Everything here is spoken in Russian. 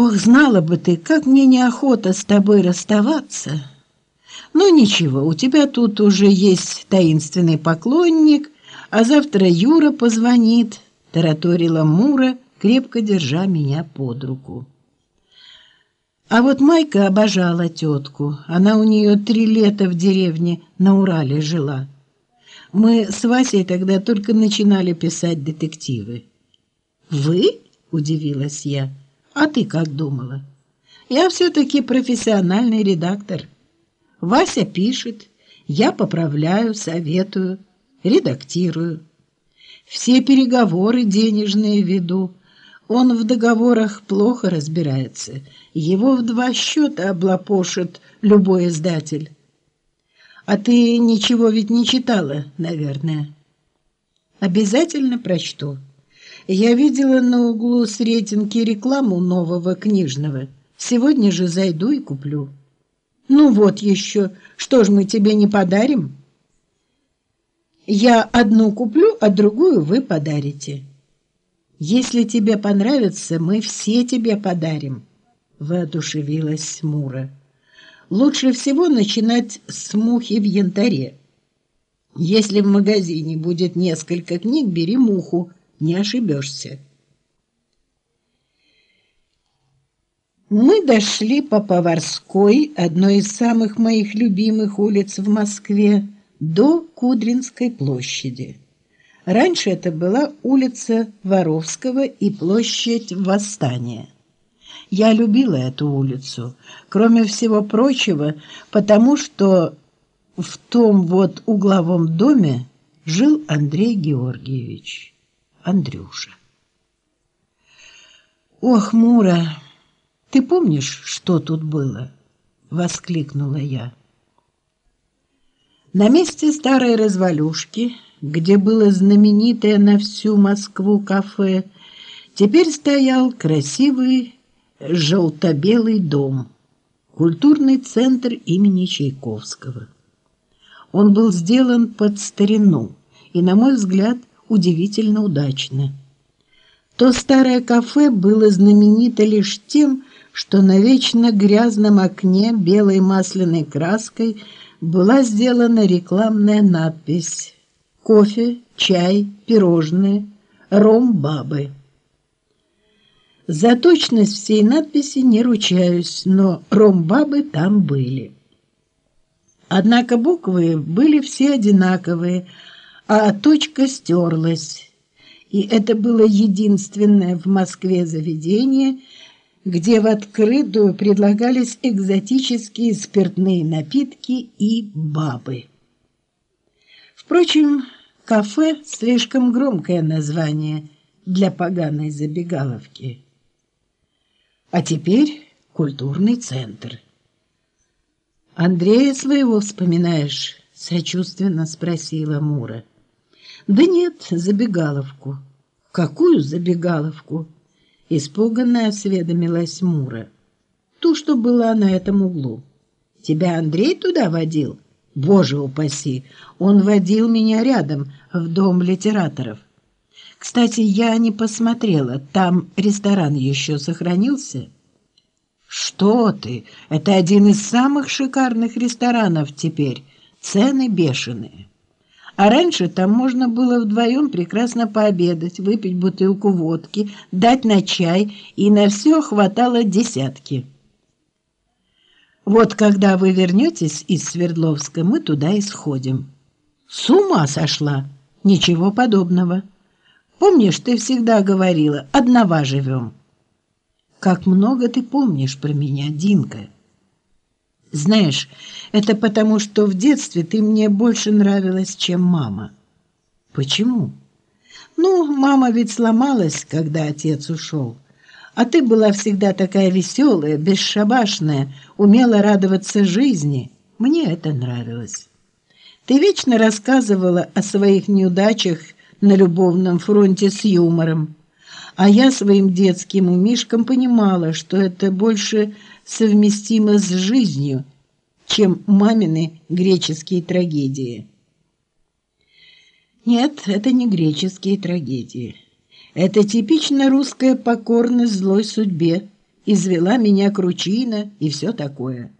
Ох, знала бы ты, как мне неохота с тобой расставаться. Ну ничего, у тебя тут уже есть таинственный поклонник, а завтра Юра позвонит, тараторила Мура, крепко держа меня под руку. А вот Майка обожала тетку. Она у нее три лета в деревне на Урале жила. Мы с Васей тогда только начинали писать детективы. «Вы?» – удивилась я. «А ты как думала?» «Я все-таки профессиональный редактор. Вася пишет, я поправляю, советую, редактирую. Все переговоры денежные веду, он в договорах плохо разбирается. Его в два счета облапошит любой издатель. А ты ничего ведь не читала, наверное. Обязательно прочту. Я видела на углу Сретенки рекламу нового книжного. Сегодня же зайду и куплю. Ну вот еще, что ж мы тебе не подарим? Я одну куплю, а другую вы подарите. Если тебе понравится, мы все тебе подарим, воодушевилась Мура. Лучше всего начинать с мухи в янтаре. Если в магазине будет несколько книг, бери муху, не ошибешься. Мы дошли по Поварской, одной из самых моих любимых улиц в Москве, до Кудринской площади. Раньше это была улица Воровского и площадь Восстания. Я любила эту улицу, кроме всего прочего, потому что в том вот угловом доме жил Андрей Георгиевич, Андрюша. «Ох, Мура, ты помнишь, что тут было?» — воскликнула я. На месте старой развалюшки — где было знаменитое на всю Москву кафе, теперь стоял красивый желто-белый дом, культурный центр имени Чайковского. Он был сделан под старину и, на мой взгляд, удивительно удачно. То старое кафе было знаменито лишь тем, что на вечно грязном окне белой масляной краской была сделана рекламная надпись кофе, чай, пирожные, ром бабы. За точность всей надписи не ручаюсь, но ром бабы там были. Однако буквы были все одинаковые, а точка стерлась. И это было единственное в Москве заведение, где в открытую предлагались экзотические спиртные напитки и бабы. Впрочем, Кафе – слишком громкое название для поганой забегаловки. А теперь культурный центр. «Андрея своего вспоминаешь?» – сочувственно спросила Мура. «Да нет, забегаловку». «Какую забегаловку?» – испуганно осведомилась Мура. «Ту, что была на этом углу. Тебя Андрей туда водил?» Боже упаси, он водил меня рядом в дом литераторов. Кстати, я не посмотрела, там ресторан еще сохранился? Что ты? Это один из самых шикарных ресторанов теперь. Цены бешеные. А раньше там можно было вдвоем прекрасно пообедать, выпить бутылку водки, дать на чай, и на все хватало десятки. Вот когда вы вернетесь из Свердловска, мы туда и сходим. С ума сошла? Ничего подобного. Помнишь, ты всегда говорила, одного живем. Как много ты помнишь про меня, Динка. Знаешь, это потому, что в детстве ты мне больше нравилась, чем мама. Почему? Ну, мама ведь сломалась, когда отец ушел. А ты была всегда такая веселая, бесшабашная, умела радоваться жизни. Мне это нравилось. Ты вечно рассказывала о своих неудачах на любовном фронте с юмором. А я своим детским умишком понимала, что это больше совместимо с жизнью, чем мамины греческие трагедии. Нет, это не греческие трагедии. Это типично русская покорность злой судьбе извела меня кручина и все такое.